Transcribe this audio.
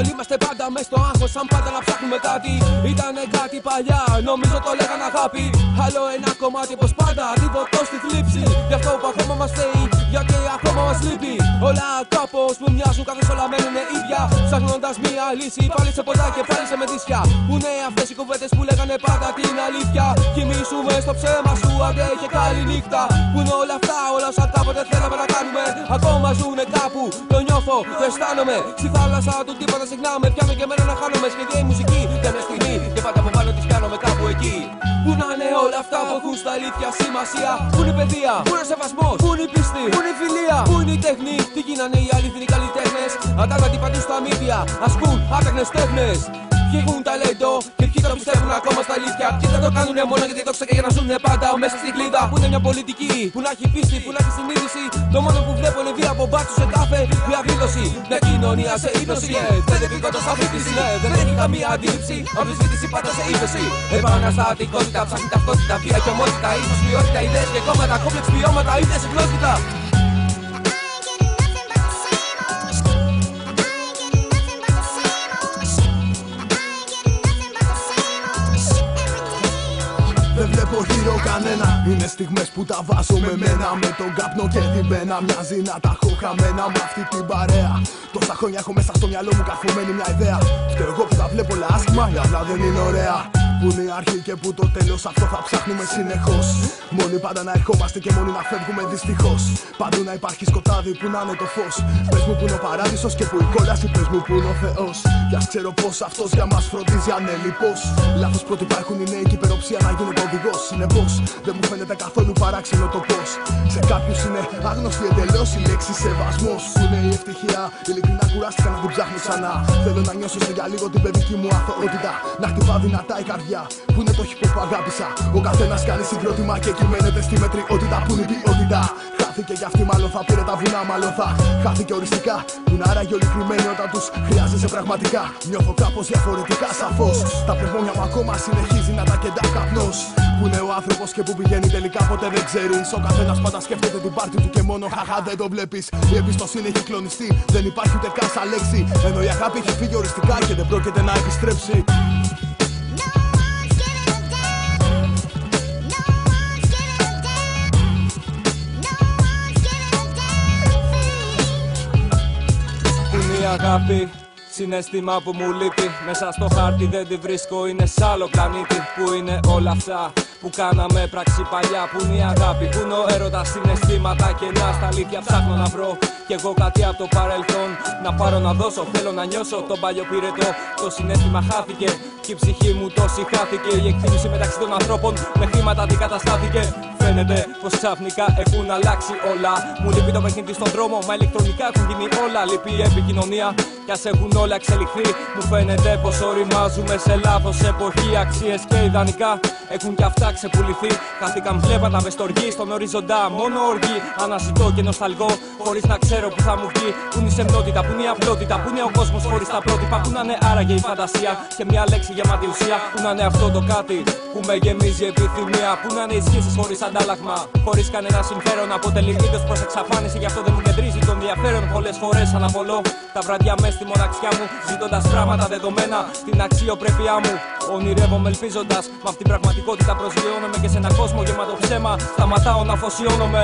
Όλοι είμαστε πάντα μες στο άγχος σαν πάντα να ψάχνουμε κάτι. Ήτανε κάτι παλιά, νομίζω το λέγανε αγάπη. Άλλο ένα κομμάτι πως πάντα, τίποτα στη θλίψη. Γι' αυτό που ακόμα μας φταίει, γιατί ακόμα μας λείπει. Όλα κάπως μου μοιάζουν καθώς όλα μένουνε ίδια. Ψάχνοντας μία λύση, πάλι σε ποτά και πάλι σε μεδίσια Που είναι αυτές οι κουβέντες που λέγανε πάντα την αλήθεια. Κοιμήσουμε στο ψέμα σου, αντέ και καλή νύχτα Που είναι όλα αυτά, όλα όσα κάποτε θέλαμε να κάνουμε. Ακόμα ζουνε κάπου, το νιώθω, το αισθάνομαι. Στη θάλασσα του τίποτα συχνάμε, πιάνω και μένα να χάνομαι. Σχεδία η μουσική, για μια στιγμή και πάντα από πάνω της πιάνομαι κάπου εκεί. Πού να είναι όλα αυτά που έχουν στα αλήθεια σημασία; Πού είναι η παιδεία, πού είναι ο σεβασμός, πού είναι η πίστη, πού είναι η φιλία; Πού είναι η τέχνη, τι γίνανε οι αληθινοί καλλιτέχνες; Αντάλλαγοι παντού στα μίδια, ασκούν άταχνες τέχνες Ποιοι έχουν ταλέντο και ποιοι το πιστεύουν ακόμα στα αλήθεια. Ποιοι δεν το κάνουνε μόνο γιατί το και για να ζουν πάντα μέσα στη κλίδα. Που είναι μια πολιτική που να έχει πίστη, που να έχει συνείδηση. Το μόνο που βλέπω είναι βία από μπάτσους σε κάθε διαδήλωση. Μια κοινωνία σε ύπνωση. Yeah. Δεν επικόντω αφήτηση, ναι. Δεν έχει καμία αντίληψη. Αμφισβήτηση πάντα σε ύφεση. Επαναστατικότητα, ψάχνει ταυτότητα, βία και ομότητα. ίσως ποιότητα, ιδέες και κόμματα. Κόμπλεξ βιώματα, ίδια συχνότητα. Βλέπω γύρω κανένα. Είναι στιγμές που τα βάζω με μένα. Με τον καπνό και την πένα Μοιάζει να τα έχω χαμένα. Με αυτή την παρέα Τόσα χρόνια έχω μέσα στο μυαλό μου καρφωμένη μια ιδέα. Φταίω εγώ που τα βλέπω όλα άσχημα ή απλά δεν είναι ωραία Πού είναι η αρχή και πού το τέλος, αυτό θα ψάχνουμε συνεχώς. Μόνοι πάντα να ερχόμαστε και μόνοι να φεύγουμε δυστυχώς. Παντού να υπάρχει σκοτάδι που να είναι το φως. Πες μου που είναι ο παράδεισος και που η κόλαση, πες μου που είναι ο Θεός. Κι ας ξέρω πως αυτός για μας φροντίζει ανέλειπω. Λάθος πρότυπα έχουν οι νέοι και υπεροψία να γίνεται οδηγός. Συνεπώς δεν μου φαίνεται καθόλου παράξενο το πώς. Σε κάποιους είναι άγνωστη εντελώς η λέξη σεβασμός. Που είναι η ευτυχία, ειλικρινά κουράστηκα να την ψάχνω ξανά. Θέλω να νιώσω για λίγο την παιδική μου αθωότητα. Να χτυπά δυνατά η καρδιά που είναι το χυπό που αγάπησα. Ο καθένας κάνει συγκρότημα και κυμαίνεται στη μετριότητα που είναι η ποιότητα. Χάθηκε κι αυτή, μάλλον θα πήρε τα βουνά, μάλλον θα χάθηκε οριστικά. Που είναι άραγε όλοι κρυμμένοι όταν τους χρειάζεσαι πραγματικά. Νιώθω κάπως διαφορετικά, σαφώς. Τα πνευμόνια μου ακόμα συνεχίζει να τα κεντά καπνός. Που είναι ο άνθρωπος και που πηγαίνει τελικά ποτέ δεν ξέρεις. Ο καθένας πάντα σκέφτεται την πάρτι του και μόνο χαχά δεν το βλέπεις. Η εμπιστοσύνη έχει κλονιστεί, δεν υπάρχει ούτε καν σαν λέξη. Ενώ η αγάπη έχει φύγει οριστικά και δεν πρόκειται να επιστρέψει. Αγάπη Συναίσθημα που μου λείπει. Μέσα στο χάρτη δεν τη βρίσκω Είναι σ' άλλο πλανήτη. Που είναι όλα αυτά που κάναμε πράξη παλιά Που είναι η αγάπη, που είναι ο έρωτας Συναισθήματα κενά στα αλήθεια ψάχνω να βρω. Κι εγώ κάτι από το παρελθόν Να πάρω να δώσω, θέλω να νιώσω Τον παλιό πυρετό, το. Συνέστημα χάθηκε. Και η ψυχή μου τόση χάθηκε. Η εκτίμηση μεταξύ των ανθρώπων με χρήματα αντικαταστάθηκε Φαίνεται πως ξαφνικά έχουν αλλάξει όλα. Μου λείπει το παιχνίδι στον δρόμο, μα ηλεκτρονικά έχουν γίνει όλα. Λείπει η επικοινωνία, κι ας έχουν όλα εξελιχθεί. Μου φαίνεται πως οριμάζουμε σε λάθος εποχή. Αξίες και ιδανικά έχουν κι αυτά ξεπουληθεί. Χάθηκαν βλέπατα μες στοργή στον οριζοντά. Μόνο οργή αναζητώ και νοσταλγώ. Χωρίς να ξέρω που θα μου βγει. Πού είναι η σεμνότητα, πού είναι η απλότητα. Πού είναι ο κόσμος χωρίς τα πρότυπα. Πού να είναι άραγε η φαντασία και μια λέξη γεμάτη ουσία. Πού να είναι αυτό το κάτι που με γεμίζει επιθυμία. Πού να είναι οι σχέσεις χωρίς αντάλλαγμα. Χωρίς κανένα συμφέρον. Αποτελεί είδο προς εξαφάνιση. Γι' αυτό δεν μου κεντρίζει το ενδιαφέρον. Πολλές φορές αναβολώ τα βραδιά μες στη μοναξιά μου. Ζητώντας πράγματα δεδομένα την αξιοπρέπειά μου. Ονειρεύομαι ελπίζοντας. Με αυτήν την πραγματικότητα προσγειώνομαι και σε ένα κόσμο γεμάτο ψέμα. Σταματάω να αφοσιώνομαι.